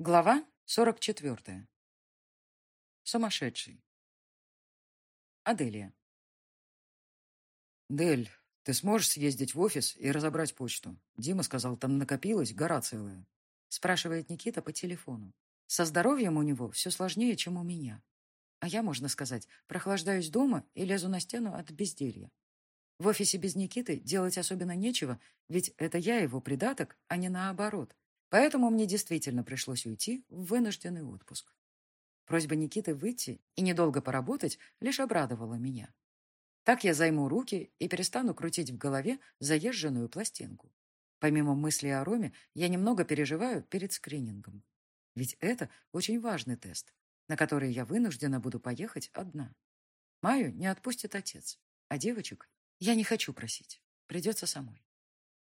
Глава 44. Сумасшедший. Аделия. «Дель, ты сможешь съездить в офис и разобрать почту? Дима сказал, там накопилась гора целая». Спрашивает Никита по телефону. Со здоровьем у него все сложнее, чем у меня. А я, можно сказать, прохлаждаюсь дома и лезу на стену от безделья. В офисе без Никиты делать особенно нечего, ведь это я его придаток, а не наоборот. Поэтому мне действительно пришлось уйти в вынужденный отпуск. Просьба Никиты выйти и недолго поработать лишь обрадовала меня. Так я займу руки и перестану крутить в голове заезженную пластинку. Помимо мысли о Роме, я немного переживаю перед скринингом. Ведь это очень важный тест, на который я вынуждена буду поехать одна. Маю не отпустит отец, а девочек я не хочу просить. Придется самой.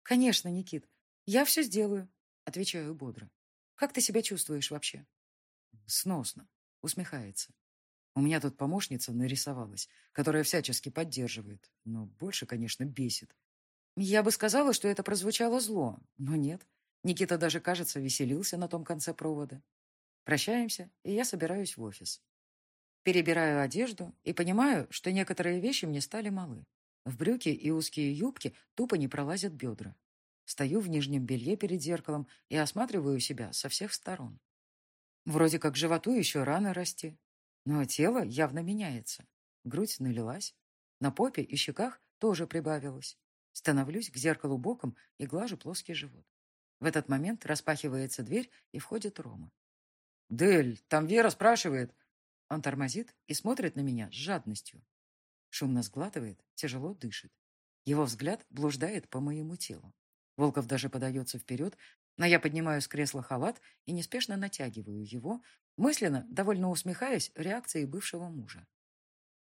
Конечно, Никит, я все сделаю, Отвечаю бодро. «Как ты себя чувствуешь вообще?» «Сносно», — усмехается. «У меня тут помощница нарисовалась, которая всячески поддерживает, но больше, конечно, бесит». Я бы сказала, что это прозвучало зло, но нет. Никита даже, кажется, веселился на том конце провода. Прощаемся, и я собираюсь в офис. Перебираю одежду и понимаю, что некоторые вещи мне стали малы. В брюки и узкие юбки тупо не пролазят бедра. Стою в нижнем белье перед зеркалом и осматриваю себя со всех сторон. Вроде как животу еще рано расти, но тело явно меняется. Грудь налилась, на попе и щеках тоже прибавилось. Становлюсь к зеркалу боком и глажу плоский живот. В этот момент распахивается дверь и входит Рома. «Дель, там Вера спрашивает». Он тормозит и смотрит на меня с жадностью. Шумно сглатывает, тяжело дышит. Его взгляд блуждает по моему телу. Волков даже подается вперед, но я поднимаю с кресла халат и неспешно натягиваю его, мысленно, довольно усмехаясь реакцией бывшего мужа.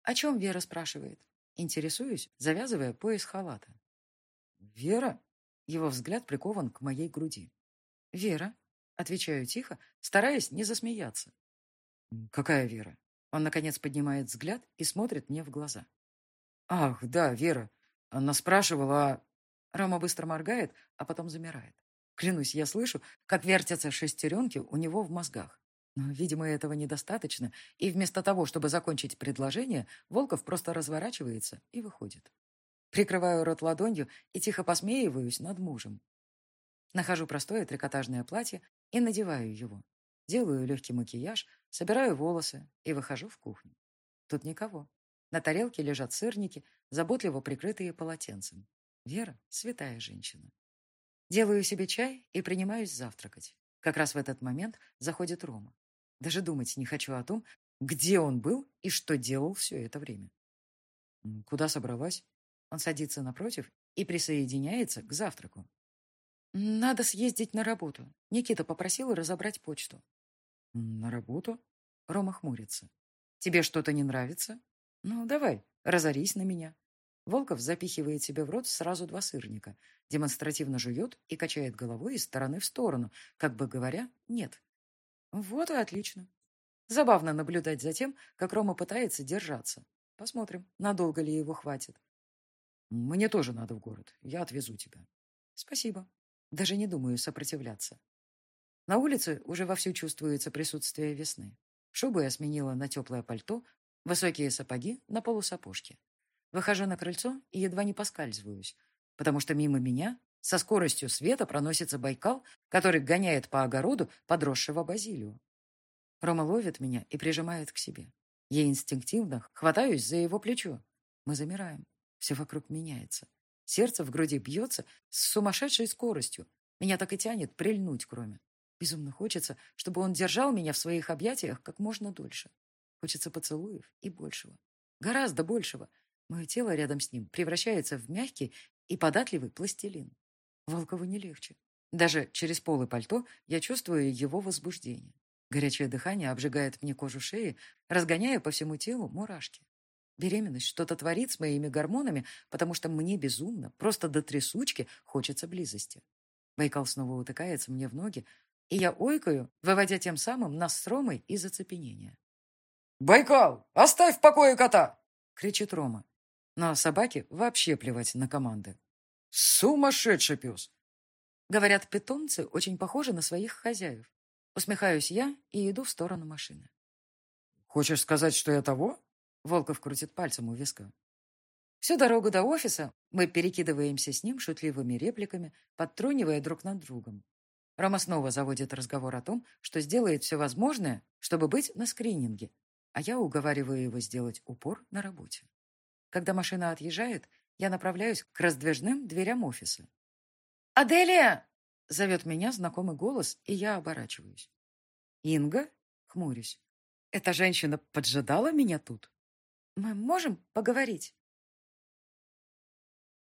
«О чем Вера спрашивает?» Интересуюсь, завязывая пояс халата. «Вера?» Его взгляд прикован к моей груди. «Вера?» Отвечаю тихо, стараясь не засмеяться. «Какая Вера?» Он, наконец, поднимает взгляд и смотрит мне в глаза. «Ах, да, Вера. Она спрашивала, Рома быстро моргает, а потом замирает. Клянусь, я слышу, как вертятся шестеренки у него в мозгах. Но, видимо, этого недостаточно, и вместо того, чтобы закончить предложение, Волков просто разворачивается и выходит. Прикрываю рот ладонью и тихо посмеиваюсь над мужем. Нахожу простое трикотажное платье и надеваю его. Делаю легкий макияж, собираю волосы и выхожу в кухню. Тут никого. На тарелке лежат сырники, заботливо прикрытые полотенцем. Вера — святая женщина. Делаю себе чай и принимаюсь завтракать. Как раз в этот момент заходит Рома. Даже думать не хочу о том, где он был и что делал все это время. Куда собралась? Он садится напротив и присоединяется к завтраку. Надо съездить на работу. Никита попросил разобрать почту. На работу? Рома хмурится. Тебе что-то не нравится? Ну, давай, разорись на меня. Волков запихивает себе в рот сразу два сырника, демонстративно жует и качает головой из стороны в сторону, как бы говоря «нет». Вот и отлично. Забавно наблюдать за тем, как Рома пытается держаться. Посмотрим, надолго ли его хватит. Мне тоже надо в город. Я отвезу тебя. Спасибо. Даже не думаю сопротивляться. На улице уже вовсю чувствуется присутствие весны. Шубу я сменила на теплое пальто, высокие сапоги на полусапожки. Выхожу на крыльцо и едва не поскальзываюсь, потому что мимо меня со скоростью света проносится Байкал, который гоняет по огороду подросшего базилию. Рома ловит меня и прижимает к себе. Я инстинктивно хватаюсь за его плечо. Мы замираем. Все вокруг меняется. Сердце в груди бьется с сумасшедшей скоростью. Меня так и тянет прильнуть к Роме. Безумно хочется, чтобы он держал меня в своих объятиях как можно дольше. Хочется поцелуев и большего. Гораздо большего, Мое тело рядом с ним превращается в мягкий и податливый пластилин. Волкову не легче. Даже через полы пальто я чувствую его возбуждение. Горячее дыхание обжигает мне кожу шеи, разгоняя по всему телу мурашки. Беременность что-то творит с моими гормонами, потому что мне безумно, просто до трясучки, хочется близости. Байкал снова утыкается мне в ноги, и я ойкаю, выводя тем самым нас с Ромой из оцепенения. «Байкал, оставь в покое кота!» — кричит Рома. Но собаке вообще плевать на команды. Сумасшедший пес! Говорят, питомцы очень похожи на своих хозяев. Усмехаюсь я и иду в сторону машины. «Хочешь сказать, что я того?» Волков крутит пальцем у виска. Всю дорогу до офиса мы перекидываемся с ним шутливыми репликами, подтрунивая друг над другом. Рома снова заводит разговор о том, что сделает все возможное, чтобы быть на скрининге, а я уговариваю его сделать упор на работе. Когда машина отъезжает, я направляюсь к раздвижным дверям офиса. «Аделия!» — зовет меня знакомый голос, и я оборачиваюсь. «Инга?» — хмурюсь. «Эта женщина поджидала меня тут?» «Мы можем поговорить?»